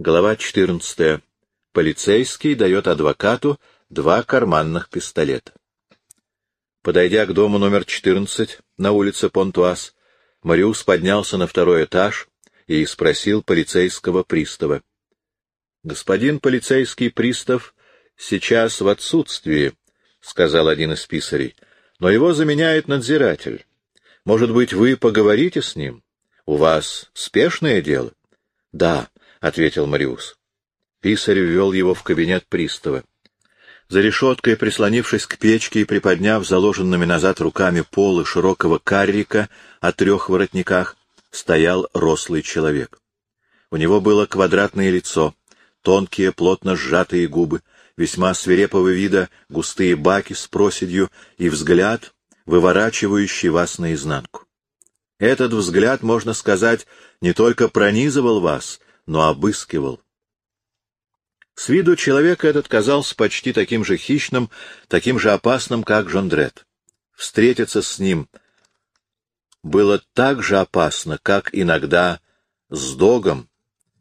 Глава 14. Полицейский дает адвокату два карманных пистолета. Подойдя к дому номер 14 на улице Понтуаз, Мариус поднялся на второй этаж и спросил полицейского пристава. — Господин полицейский пристав сейчас в отсутствии, — сказал один из писарей, — но его заменяет надзиратель. Может быть, вы поговорите с ним? У вас спешное дело? — Да, — ответил Мариус. Писарь ввел его в кабинет пристава. За решеткой, прислонившись к печке и приподняв заложенными назад руками полы широкого каррика о трех воротниках, стоял рослый человек. У него было квадратное лицо, тонкие, плотно сжатые губы, весьма свирепого вида густые баки с проседью и взгляд, выворачивающий вас наизнанку. Этот взгляд, можно сказать, не только пронизывал вас, но обыскивал. С виду человека этот казался почти таким же хищным, таким же опасным, как Жондрет. Встретиться с ним было так же опасно, как иногда с догом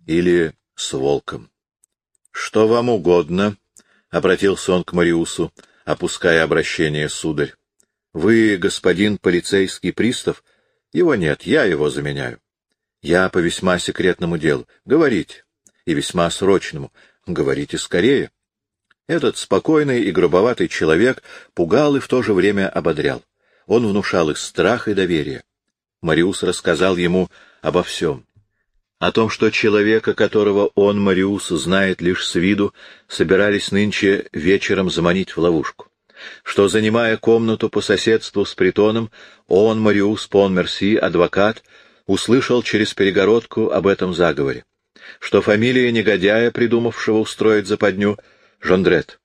или с волком. — Что вам угодно? — обратился он к Мариусу, опуская обращение, сударь. — Вы, господин полицейский пристав? Его нет, я его заменяю. Я по весьма секретному делу. Говорите. И весьма срочному. Говорите скорее. Этот спокойный и грубоватый человек пугал и в то же время ободрял. Он внушал их страх и доверие. Мариус рассказал ему обо всем. О том, что человека, которого он, Мариус, знает лишь с виду, собирались нынче вечером заманить в ловушку. Что, занимая комнату по соседству с притоном, он, Мариус Пон-Мерси, адвокат, услышал через перегородку об этом заговоре, что фамилия негодяя, придумавшего устроить западню, Жондрет,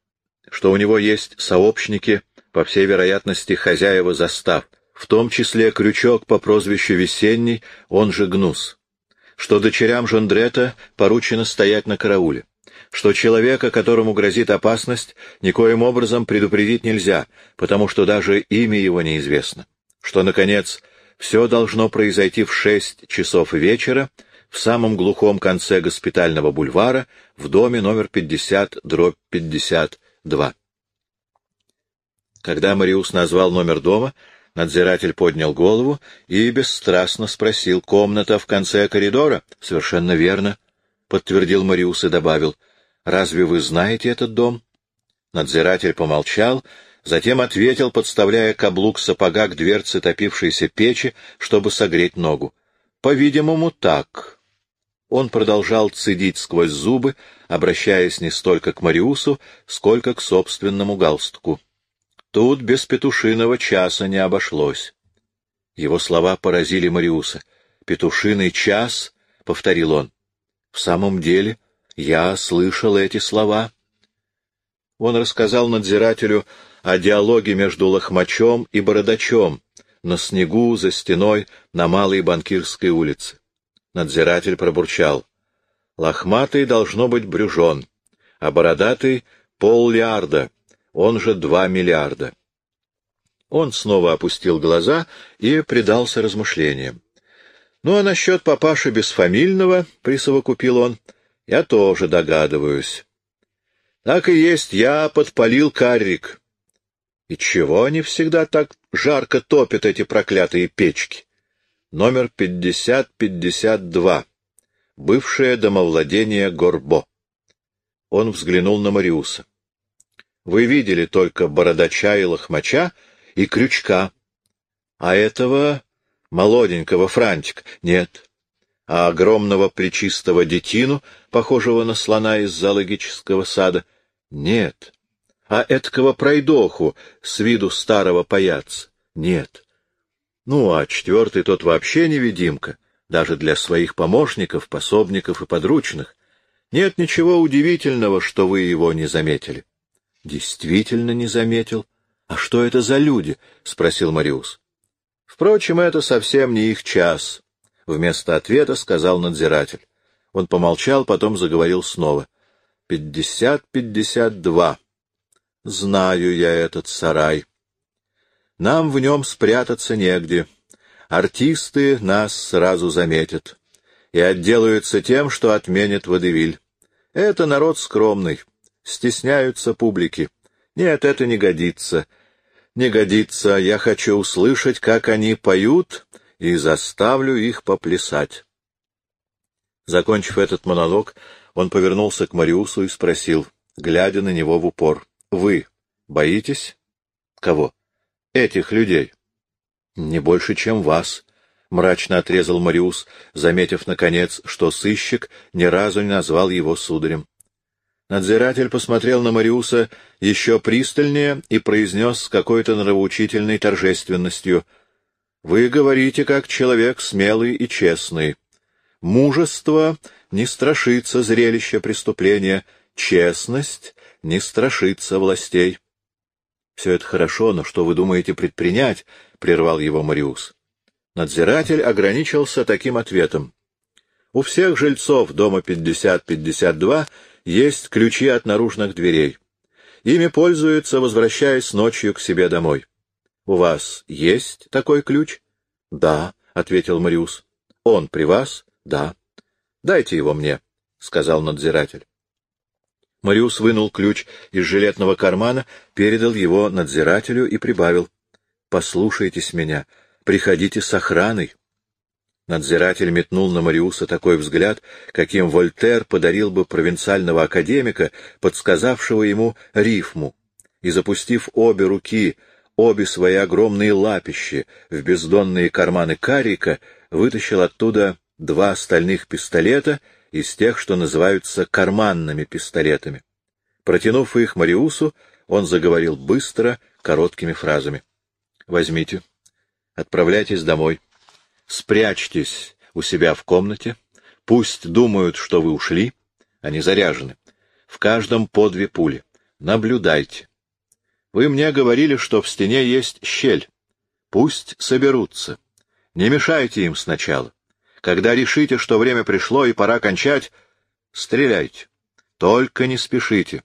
что у него есть сообщники, по всей вероятности, хозяева застав, в том числе крючок по прозвищу Весенний, он же Гнус, что дочерям Жондрета поручено стоять на карауле, что человека, которому грозит опасность, никоим образом предупредить нельзя, потому что даже имя его неизвестно, что, наконец, все должно произойти в шесть часов вечера в самом глухом конце госпитального бульвара в доме номер 50, дробь 52. Когда Мариус назвал номер дома, надзиратель поднял голову и бесстрастно спросил, «Комната в конце коридора?» «Совершенно верно», — подтвердил Мариус и добавил, «Разве вы знаете этот дом?» Надзиратель помолчал Затем ответил, подставляя каблук сапога к дверце топившейся печи, чтобы согреть ногу. «По-видимому, так». Он продолжал цедить сквозь зубы, обращаясь не столько к Мариусу, сколько к собственному галстуку. Тут без петушиного часа не обошлось. Его слова поразили Мариуса. «Петушиный час?» — повторил он. «В самом деле, я слышал эти слова». Он рассказал надзирателю о диалоге между Лохмачом и Бородачом на снегу за стеной на Малой Банкирской улице. Надзиратель пробурчал. Лохматый должно быть брюжон, а бородатый — поллиарда, он же два миллиарда. Он снова опустил глаза и предался размышлениям. Ну, а насчет папаши бесфамильного, — присовокупил он, — я тоже догадываюсь. Так и есть, я подпалил каррик. И чего они всегда так жарко топят, эти проклятые печки? Номер 5052. Бывшее домовладение Горбо. Он взглянул на Мариуса. Вы видели только бородача и лохмача и крючка. А этого молоденького Франтик нет. А огромного плечистого детину, похожего на слона из зоологического сада, нет а эткого пройдоху с виду старого паяца. Нет. Ну, а четвертый тот вообще невидимка, даже для своих помощников, пособников и подручных. Нет ничего удивительного, что вы его не заметили. — Действительно не заметил. — А что это за люди? — спросил Мариус. — Впрочем, это совсем не их час, — вместо ответа сказал надзиратель. Он помолчал, потом заговорил снова. — Пятьдесят пятьдесят два. Знаю я этот сарай. Нам в нем спрятаться негде. Артисты нас сразу заметят и отделаются тем, что отменят водевиль. Это народ скромный, стесняются публики. Нет, это не годится. Не годится. Я хочу услышать, как они поют, и заставлю их поплясать. Закончив этот монолог, он повернулся к Мариусу и спросил, глядя на него в упор. — Вы боитесь? — Кого? — Этих людей. — Не больше, чем вас, — мрачно отрезал Мариус, заметив, наконец, что сыщик ни разу не назвал его сударем. Надзиратель посмотрел на Мариуса еще пристальнее и произнес с какой-то нравоучительной торжественностью. — Вы говорите, как человек смелый и честный. Мужество не страшится зрелища преступления, честность не страшится властей. — Все это хорошо, но что вы думаете предпринять? — прервал его Мариус. Надзиратель ограничился таким ответом. У всех жильцов дома 50-52 есть ключи от наружных дверей. Ими пользуются, возвращаясь ночью к себе домой. — У вас есть такой ключ? — Да, — ответил Мариус. — Он при вас? — Да. — Дайте его мне, — сказал надзиратель. Мариус вынул ключ из жилетного кармана, передал его надзирателю и прибавил. — Послушайтесь меня, приходите с охраной. Надзиратель метнул на Мариуса такой взгляд, каким Вольтер подарил бы провинциального академика, подсказавшего ему рифму, и, запустив обе руки, обе свои огромные лапищи в бездонные карманы карика, вытащил оттуда два стальных пистолета из тех, что называются карманными пистолетами. Протянув их Мариусу, он заговорил быстро, короткими фразами. — Возьмите. Отправляйтесь домой. Спрячьтесь у себя в комнате. Пусть думают, что вы ушли. Они заряжены. В каждом по две пули. Наблюдайте. Вы мне говорили, что в стене есть щель. Пусть соберутся. Не мешайте им сначала. Когда решите, что время пришло и пора кончать, стреляйте. Только не спешите.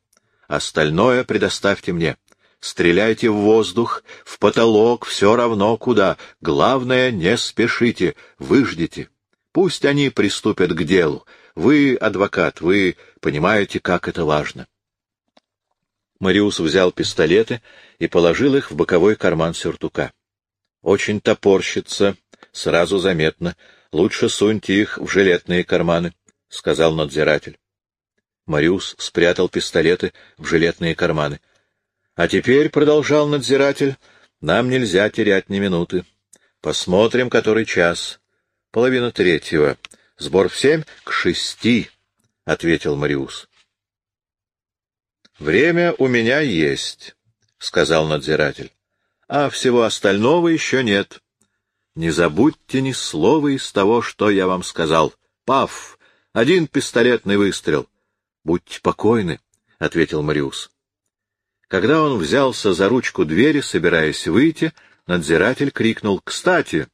Остальное предоставьте мне. Стреляйте в воздух, в потолок, все равно куда. Главное, не спешите, выждите. Пусть они приступят к делу. Вы, адвокат, вы понимаете, как это важно. Мариус взял пистолеты и положил их в боковой карман сюртука. Очень топорщится, сразу заметно, Лучше суньте их в жилетные карманы, — сказал надзиратель. Мариус спрятал пистолеты в жилетные карманы. — А теперь, — продолжал надзиратель, — нам нельзя терять ни минуты. Посмотрим, который час. Половина третьего. Сбор в семь к шести, — ответил Мариус. — Время у меня есть, — сказал надзиратель, — а всего остального еще нет. Не забудьте ни слова из того, что я вам сказал. Паф! Один пистолетный выстрел. — Будьте покойны, — ответил Мариус. Когда он взялся за ручку двери, собираясь выйти, надзиратель крикнул. — Кстати,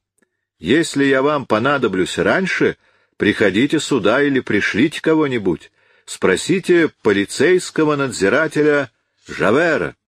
если я вам понадоблюсь раньше, приходите сюда или пришлите кого-нибудь. Спросите полицейского надзирателя Жавера.